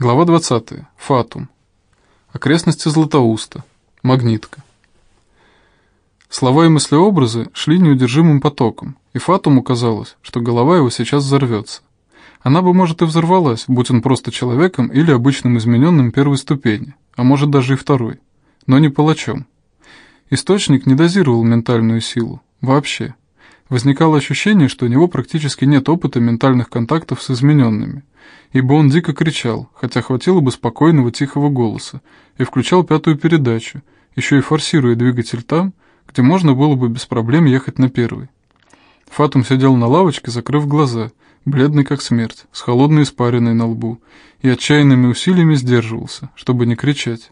Глава 20. Фатум. Окрестности Златоуста. Магнитка. Слова и мыслеобразы шли неудержимым потоком, и Фатуму казалось, что голова его сейчас взорвется. Она бы, может, и взорвалась, будь он просто человеком или обычным измененным первой ступени, а может даже и второй, но не палачом. Источник не дозировал ментальную силу. Вообще. Возникало ощущение, что у него практически нет опыта ментальных контактов с измененными – ибо он дико кричал, хотя хватило бы спокойного тихого голоса, и включал пятую передачу, еще и форсируя двигатель там, где можно было бы без проблем ехать на первый. Фатум сидел на лавочке, закрыв глаза, бледный как смерть, с холодной испариной на лбу, и отчаянными усилиями сдерживался, чтобы не кричать.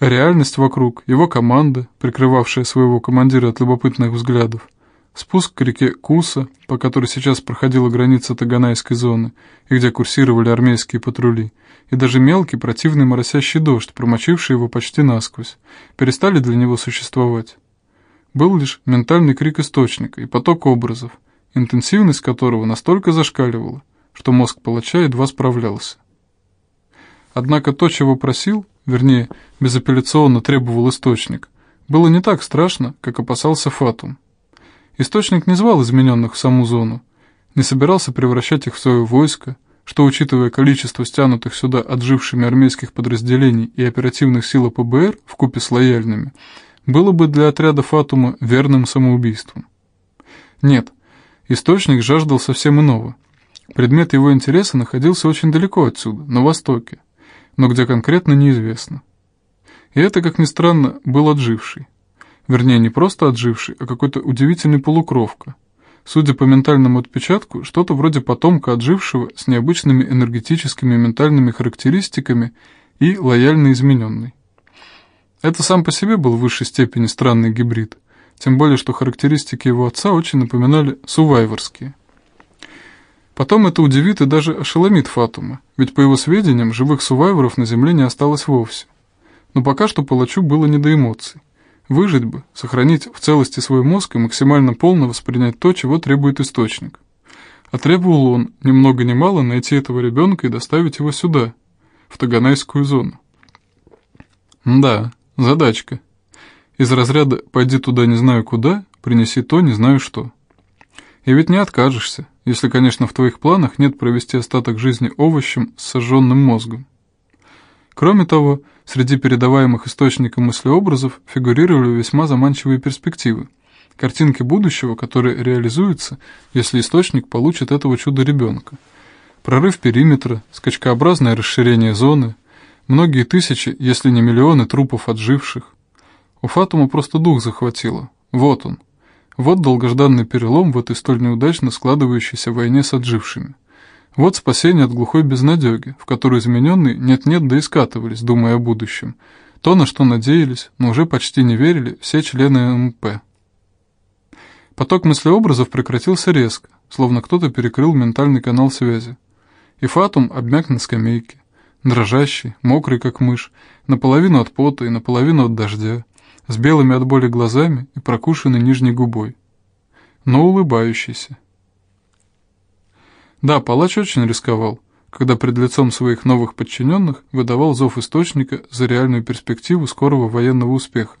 Реальность вокруг, его команда, прикрывавшая своего командира от любопытных взглядов, Спуск к реке Куса, по которой сейчас проходила граница Таганайской зоны, и где курсировали армейские патрули, и даже мелкий противный моросящий дождь, промочивший его почти насквозь, перестали для него существовать. Был лишь ментальный крик источника и поток образов, интенсивность которого настолько зашкаливала, что мозг палача едва справлялся. Однако то, чего просил, вернее, безапелляционно требовал источник, было не так страшно, как опасался Фатум. Источник не звал измененных в саму зону, не собирался превращать их в свое войско, что, учитывая количество стянутых сюда отжившими армейских подразделений и оперативных сил АПБР вкупе с лояльными, было бы для отряда Фатума верным самоубийством. Нет, источник жаждал совсем иного. Предмет его интереса находился очень далеко отсюда, на востоке, но где конкретно неизвестно. И это, как ни странно, был отживший. Вернее, не просто отживший, а какой-то удивительный полукровка. Судя по ментальному отпечатку, что-то вроде потомка отжившего с необычными энергетическими и ментальными характеристиками и лояльно измененный. Это сам по себе был в высшей степени странный гибрид, тем более, что характеристики его отца очень напоминали сувайворские. Потом это удивит и даже ошеломит Фатума, ведь по его сведениям, живых сувайворов на Земле не осталось вовсе. Но пока что палачу было не до эмоций. Выжить бы, сохранить в целости свой мозг и максимально полно воспринять то, чего требует источник. А требовал он, ни много ни мало, найти этого ребенка и доставить его сюда, в Таганайскую зону. Да, задачка. Из разряда «пойди туда не знаю куда, принеси то не знаю что». И ведь не откажешься, если, конечно, в твоих планах нет провести остаток жизни овощем с сожженным мозгом. Кроме того, среди передаваемых источником мыслеобразов фигурировали весьма заманчивые перспективы. Картинки будущего, которые реализуются, если источник получит этого чудо-ребенка. Прорыв периметра, скачкообразное расширение зоны, многие тысячи, если не миллионы трупов отживших. У Фатума просто дух захватило. Вот он. Вот долгожданный перелом в этой столь неудачно складывающейся войне с отжившими. Вот спасение от глухой безнадеги, в которую измененные нет-нет да и скатывались, думая о будущем. То, на что надеялись, но уже почти не верили все члены МП. Поток мыслеобразов прекратился резко, словно кто-то перекрыл ментальный канал связи. И Фатум обмяк на скамейке, дрожащий, мокрый как мышь, наполовину от пота и наполовину от дождя, с белыми от боли глазами и прокушенной нижней губой, но улыбающийся. Да, палач очень рисковал, когда пред лицом своих новых подчиненных выдавал зов источника за реальную перспективу скорого военного успеха.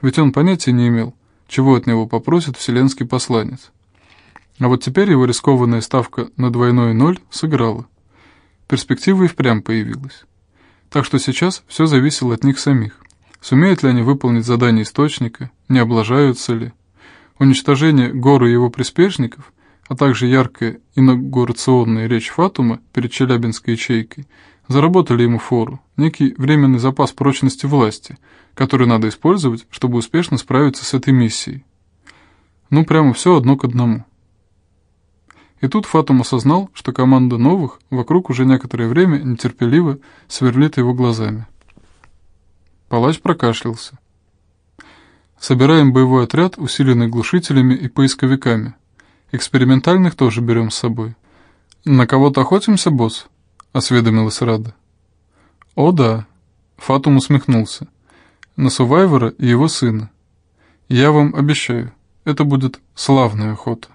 Ведь он понятия не имел, чего от него попросит вселенский посланец. А вот теперь его рискованная ставка на двойной ноль сыграла. Перспектива и впрямь появилась. Так что сейчас все зависело от них самих. Сумеют ли они выполнить задание источника, не облажаются ли. Уничтожение горы его приспешников – а также яркая инаугурационная речь Фатума перед Челябинской ячейкой, заработали ему фору, некий временный запас прочности власти, который надо использовать, чтобы успешно справиться с этой миссией. Ну, прямо все одно к одному. И тут Фатум осознал, что команда новых вокруг уже некоторое время нетерпеливо сверлит его глазами. Палач прокашлялся. Собираем боевой отряд, усиленный глушителями и поисковиками. Экспериментальных тоже берем с собой. На кого-то охотимся, босс? Осведомилась Рада. О, да. Фатум усмехнулся. На Сувайвера и его сына. Я вам обещаю, это будет славная охота.